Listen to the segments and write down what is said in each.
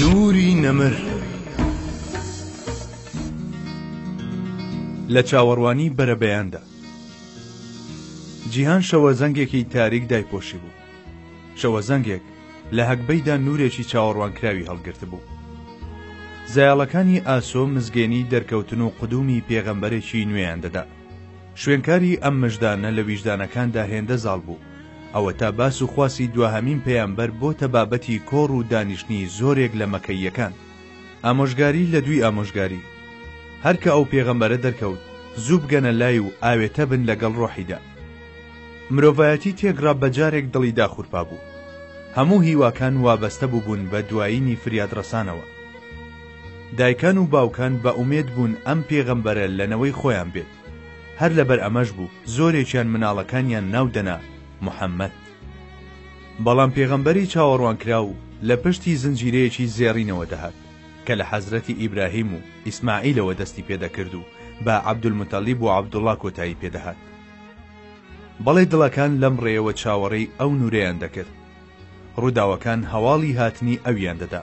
نوری نەمر لە چاوەڕوانی بەرەبەیاندا جیهان شەوەزەنگێکی تاریک دایپۆشی بوو شەوەزەنگێک لە هەگبەیدا نورێکی چاوەڕوانکراوی هەڵگرت بوو زایاڵەکانی ئاسۆ مزگێنی دەرکەوتن و قودومی پێغەمبەرێکی نوێیان دەدا شوێنکاری ئەم مژدانە لە ویژدانەکاندا هێندە زاڵ بوو، ئەوەتا باس و خواسی دواهەمین پەیامبەر بۆتە بابەتی کۆڕ و دانیشتنی زۆرێک لە مەکەییەکان. ئامۆژگاری لە دووی ئامۆژگاری. هەر کە ئەو پێغەمبەرە دەرکەوت، زوو بگەنە لای و ئاوێتە بن لەگەڵ ڕۆحیدا. مرۆڤایەتی تێکڕا بە جارێک دڵی داخورپا بوو. هەموو هیواکان وابەستە بووبوون بە دوایینی فریادڕەسانەوە. دایکان و باوکان بە ئومێد بوون ئەم پێغەمبەرە لە نەوەی خۆیان بێت، هەر لەبەر ئەمەش بوو زۆرێکیان مناڵەکانیان ناو دەنا محەمەد. بەڵام پێغەمبەری چاوەڕوانکراو لە پشتی زنجیرەیەکی زێڕینەوە دەهات کە لە حەزرەتی ئیبراهیم و ئیسماعیلەوە دەستی پێ دەکرد و بە عەبدولموتەڵیب و عەبدوڵا کۆتایی پێ دەهات. بەڵی دڵەکان لەم ڕێیەوە چاوەڕێی ئەو نوورەیان دەکرد. ڕووداوەکان هەواڵی هاتنی ئەویان دەدا.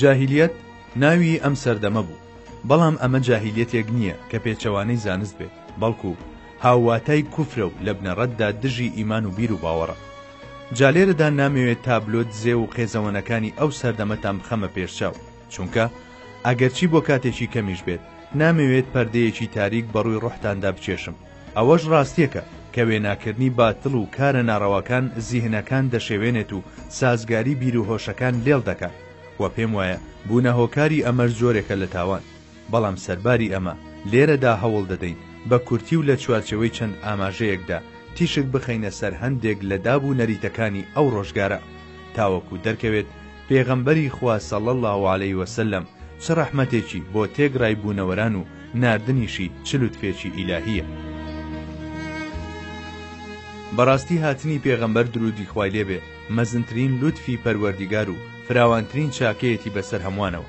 جاهیلیەت ناوی ئەم سەردەمە بوو، بەڵام ئەمە جاهیلیەتێک نییە کە پێچەوانەی زانست بێت، بەڵکو هاوواتای کوفرە و لە بنەڕەتدا دژی ئیمان و بیروباوەڕە. جا لێرەدا نامەوێت تابلۆ دزێو و قێزەوەنەکانی ئەو سەردەمەتان بخەمە پێشچاو، چونکە ئەگەرچی بۆ کاتێکی کەمیش بێت، نامەوێت پەردەیەکی تاریک بەڕووی ڕۆحتاندا بکێشم. ئەوەش ڕاستیەکە کە وێناکردنی باتڵ و کارە ناڕەواکان زیهنەکان دەشێوێنێت و سازگاری بیر و هۆشەکان لێڵ دەکات و پێم وایە بوونە هۆکاری ئەمەش جۆرێکە لە تاوان بەڵام سەرباری ئەمە لێرەدا هەوڵ دەدەین بە کورتی و لە چوارچێوەی چەند ئاماژەیەکدا تیشک بخەینە سەر هەندێک لە داب و نەریتەکانی ئەو ڕۆژگارە تاوەکو دەرکەوێت پێغەمبەری خوا صلی اللە علیە وسلم چ ڕەحمەتێکی بۆ تێکڕای بوونەوەران و ناردنیشی چ لوتفێکی ئیلاهیە. بەڕاستی هاتنی پێغەمبەر درودی خوای لێ بێ مەزنترین لوتفی پەروەردیگار و فراوانترین چاکەیەتی بەسەر هەمووانەوە،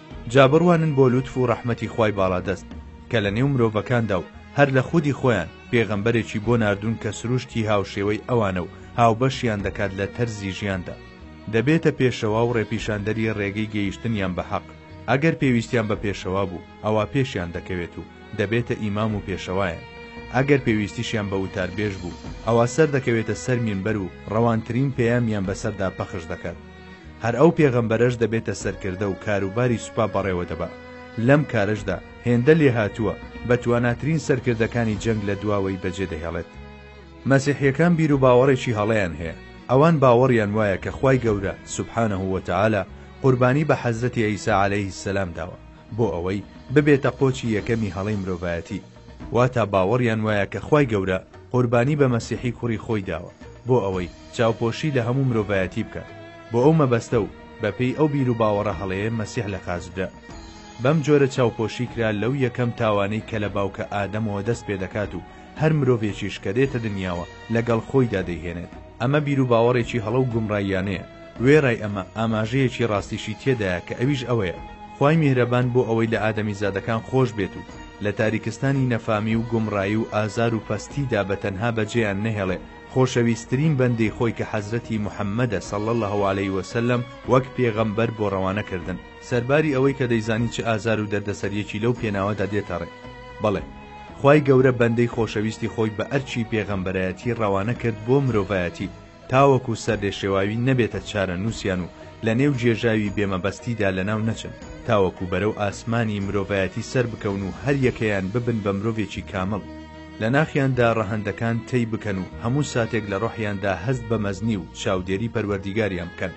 جا بڕوانن بۆ لوتف و ڕەحمەتی خوای باڵادەست کە لە نێو مرۆڤەکاندا و هەر لە خودی خۆیان پێغەمبەرێکی بۆ ناردوون کە سروشتی هاوشێوەی ئەوانە و هاوبەشیان دەکات لە تەرزی ژیاندا دەبێتە پێشەوا و ڕێپیشاندەری ڕێگەی گەیشتنیان بە حەق ئەگەر پێویستیان بە پێشەوا بوو ئەوا پێشیان دەکەوێت و دەبێتە ئیمام و پێشەوایان ئەگەر پێویستیشیان بە وتاربێژ بوو ئەوا سەردەکەوێتە سەر مینبەر و ڕەوانترین پەیامیان بەسەردا پەخش دەکات هەر ئەو پێغەمبەرەش دەبێتە سەرکردە و کاروباری سوپا بەڕێوە دەبا، لەم کارەشدا هێندە لێهاتووە بە تواناترین سەرکردەکانی جەنگ لە دواوەی بەجێ دەهێڵێت. مەسیحیەکان بیروباوەڕێکی هەڵەیان هەیە، ئەوان باوەڕیان وایە کە خوای گەورە، سبحانە و تعالی، قوربانی بە حەزرەتی عیسا علیە السلام داوە بۆ ئەوەی ببێتە قۆچی یەکەمی هەڵەی مرۆڤایەتی، واتا باوەڕیان وایە کە خوای گەورە قوربانی بە مەسیحی کوڕی خۆی داوە بۆ ئەوەی چاوپۆشی لە هەموو مرۆڤایەتی بکات بۆ ئەو مەبەستە و بە پێی ئەو بیر و باوەڕە هەڵەیە مەسیح لە قازبرا بەم جۆرە چاوپۆشی کرا لەو یەکەم تاوانەی کە لە باوکە ئادەمەوە دەست پێ دەکات و هەر مرۆڤێکیش کە دێتە دنیاوە لەگەڵ خۆیدا دەیهێنێت ئەمە بیر و باوەڕێکی هەڵە و گومڕاییانەیە وێڕای ئەمە ئاماژەیەکی ڕاستیشی تێدایە کە ئەویش ئەوەیە خوای میهرەبان بۆ ئەوەی لە ئادەمیزادەکان خۆش بێت و لە تاریکستانی نەفامی و گومڕایی و ئازار و پەستیدا بە تەنها بەجێیان نەهێڵێ خۆشەویسترین بەندەی خۆی کە حەزرەتی محمدە صلی اللە علیە وسلم وەک پێغەمبەر بۆ ڕەوانە کردن سەرباری ئەوەی کە دەیزانی چ ئازار و دەردەسەریەکی لەو پێناوەدا دێتەڕێ بەڵێ خوای گەورە بەندەی خۆشەویستی خۆی بە ئەرکی پێغەمبەرایەتی ڕەوانە کرد بۆ مرۆڤایەتی تاوەکو سەرلێشێواوی نەبێتە چارەنووسیان و لەنێو گێژاوی بێ مەبەستیدا لەناو نەچن، تاوەکو بەرەو ئاسمانی مرۆڤایەتی سەربکەون و هەریەکەیان ببن بە مرۆڤێکی کامڵ، لە ناخیاندا ڕەهەندەکان تەی بکەن و هەموو ساتێک لە ڕۆحیاندا هەست بە مەزنی و چاودێری پەروەردیگاریان بکەن.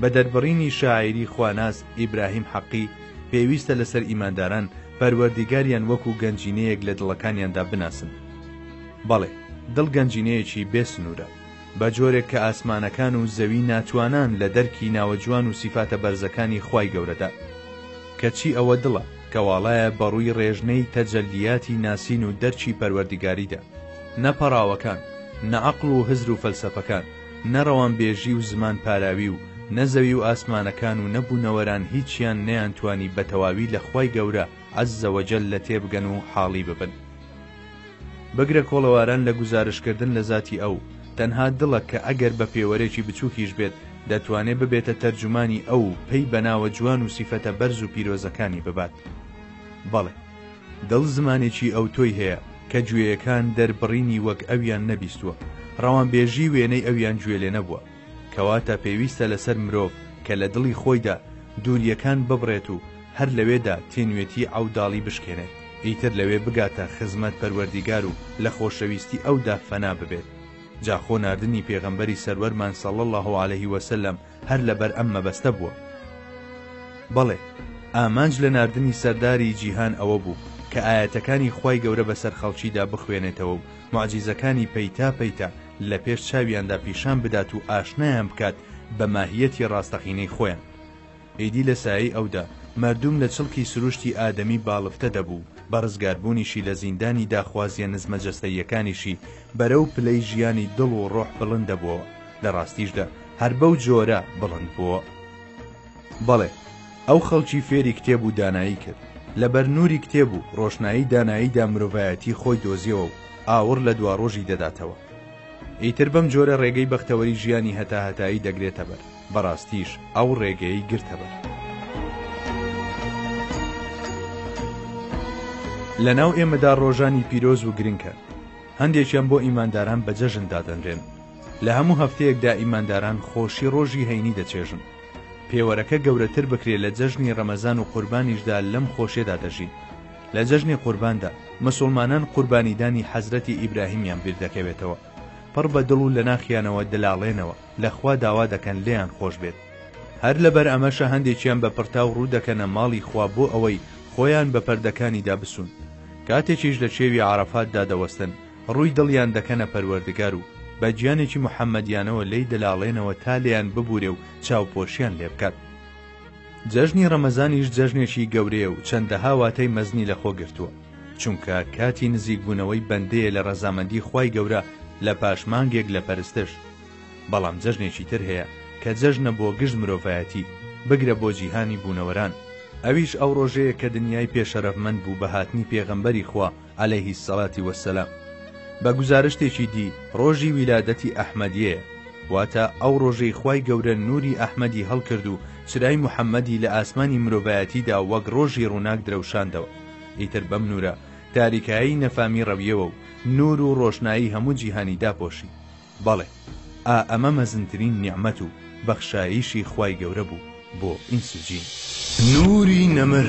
بە دەربڕینی شاعیری خواناس ئیبراهیم حەقی، پێویستە لەسەر ئیمانداران پەروەردیگاریان وەکو گەنجینەیەک لە دڵەکانیاندا بناسن. بەڵێ، دڵ گەنجینەیەکی بێ سنوورە، بە جۆرێک کە ئاسمانەکان و زەوی ناتوانان لە دەرکی ناوە جوان و سیفاتە بەرزەکانی خوای گەورەدا. کەچی ئەوە دڵە، کە واڵایە بە ڕووی ڕێژنەی تەجەلیاتی ناسین و دەرکی پەروەردیگاریدا، نە پەڕاوەکان، نە عەقڵ و هزر و فەلسەفەکان، نە ڕەوانبێژی و زمان پاراوی و نە زەوی و ئاسمانەکان و نە بوونەوەران هیچیان نەیانتوانی بە تەواوی لە خوای گەورە، عز و جل، لە تێبگەن و حاڵی ببن. بگرە کۆڵەواران لە گوزارشتکردن لە زاتی ئەو، تەنها دڵە کە ئەگەر بە پێوەرێکی بچووکیش بێت دەتوانێ ببێتە تەرجومانی ئەو و پەی بە ناوە جوان و سیفەتە بەرز و پیرۆزەکانی ببات. بەڵێ! دڵ زمانێکی ئەوتۆی هەیە کە گوێیەکان دەربڕینی وەک ئەویان نەبیستووە، ڕەوانبێژی وێنەی ئەویان گوێ لێ نەبووە. کەواتە پێویستە لەسەر مرۆڤ کە لە دڵی خۆیدا دوورییەکان ببڕێت و هەر لەوێدا تینوێتی عەوداڵی بشکێنێت، ئیتر لەوێ بگاتە خزمەت پەروەردیگار و لە خۆشەویستی ئەودا فەنا ببێت. جا خۆ ناردنی پێغەمبەری سەروەرمان صلی اللە علیه وسلم، هەر لەبەر ئەم مەبەستە بووە. بەڵێ، ئامانج لە ناردنی سەرداری جیهان ئەوە بوو کە ئایەتەکانی خوای گەورە بەسەر خەڵکیدا بخوێنێتەوە و موعجیزەکانی پەیتا پەیتا لە پێش چاویاندا پیشان بدات و ئاشنایان بکات بە ماهییەتی ڕاستەقینەی خۆیان. ئیدی لە سایەی ئەودا مەردوم لە چڵکی سروشتی ئادەمی باڵفتە دەبوو، بە ڕزگاربوونیشی لە زیندانی داخوازییە نزمە جەستەییەکانیشی بەرەو پلەی ژیانی دڵ و ڕۆح بڵند دەبۆوە، لە ڕاستیشدا هەر بەو جۆرە بڵند بۆوە. بەڵێ ئەو خەڵکی فێری کتێب و دانایی کرد، لە بەر نووری کتێب و ڕۆشنایی داناییدا مرۆڤایەتی خۆی دۆزیەوە و ئاوڕ لە دواڕۆژی دەداتەوە. ئیتر بەم جۆرە ڕێگەی بەختەوەری ژیانی هەتاهەتایی دەگرێتە بەر، بەڕاستیش ئەو ڕێگەیەی گرتە بەر. لە ناو ئێمەدا ڕۆژانی پیرۆز و گرنگ هەن، هەندێکیان بۆ ئیمانداران بە جەژن دادەنرێن، لە هەموو هەفتەیەکدا ئیمانداران خۆشی ڕۆژی هەینی دەچێژن. پێوەرەکە گەورەتر بکرێ لە جەژنی ڕەمەزان و قوربانیشدا لەم خۆشیەدا دەژین. لە جەژنی قورباندا مسوڵمانان قوربانیدانی حەزرەتی ئیبراهیمیان بیردەکەوێتەوە، پڕ بە دڵ و لە ناخیانەوە دەلاڵێنەوە. لە خوا داوا دەکەن لێیان خۆش بێت هەر لەبەر ئەمەشە هەندێکیان بە پڕتاو ڕوو دەکەنە ماڵی خوا بۆ ئەوەی خۆیان بە پەردەکانیدا بسوون کاتێکیش لە چێوی عەڕەفات دادەوەستن ڕووی دڵیان دەکەنە پەروەردگار و بە گیانێکی محەمەدیانەوە لێی دەلاڵێنەوە تا لێیان ببورێ و چاوپۆشیان لێ بکات جەژنی ڕەمەزانیش جەژنێکی گەورەیە و چەندەها واتای مەزنی لەخۆ گرتووە چونکە کاتی نزیکبوونەوەی بەندەیە لە ڕەزامەندی خوای گەورە لە پاش مانگێک لە پەرستش بەڵام جەژنێکی تر هەیە کە جەژنە بۆ گشت مرۆڤایەتی، بگرە بۆ جیهانی بوونەوەران، ئەویش ئەو ڕۆژەیە کە دنیای پێ شەرەفمەند بوو بە هاتنی پێغەمبەری خوا علیە الصلوة والسلام. بە گوزارشتێکی دی، ڕۆژی ویلادەتی ئەحمەدیەیە، واتە ئەو ڕۆژەی خوای گەورە نووری ئەحمەدی هەڵکرد و چرای محەمەدی لە ئاسمانی مرۆڤایەتیدا وەک ڕۆژی ڕووناک درەوشاندەوە، ئیتر بەم نوورە تاریکایەی نەفامی ڕەویەوە و نوور و ڕۆشنایی هەموو جیهانی داپۆشی. بەڵێ ئا ئەمە مەزنترین نیعمەت و بەخشایشی خوای گەورە بوو بۆ ئینس و جین. نوری نەمر.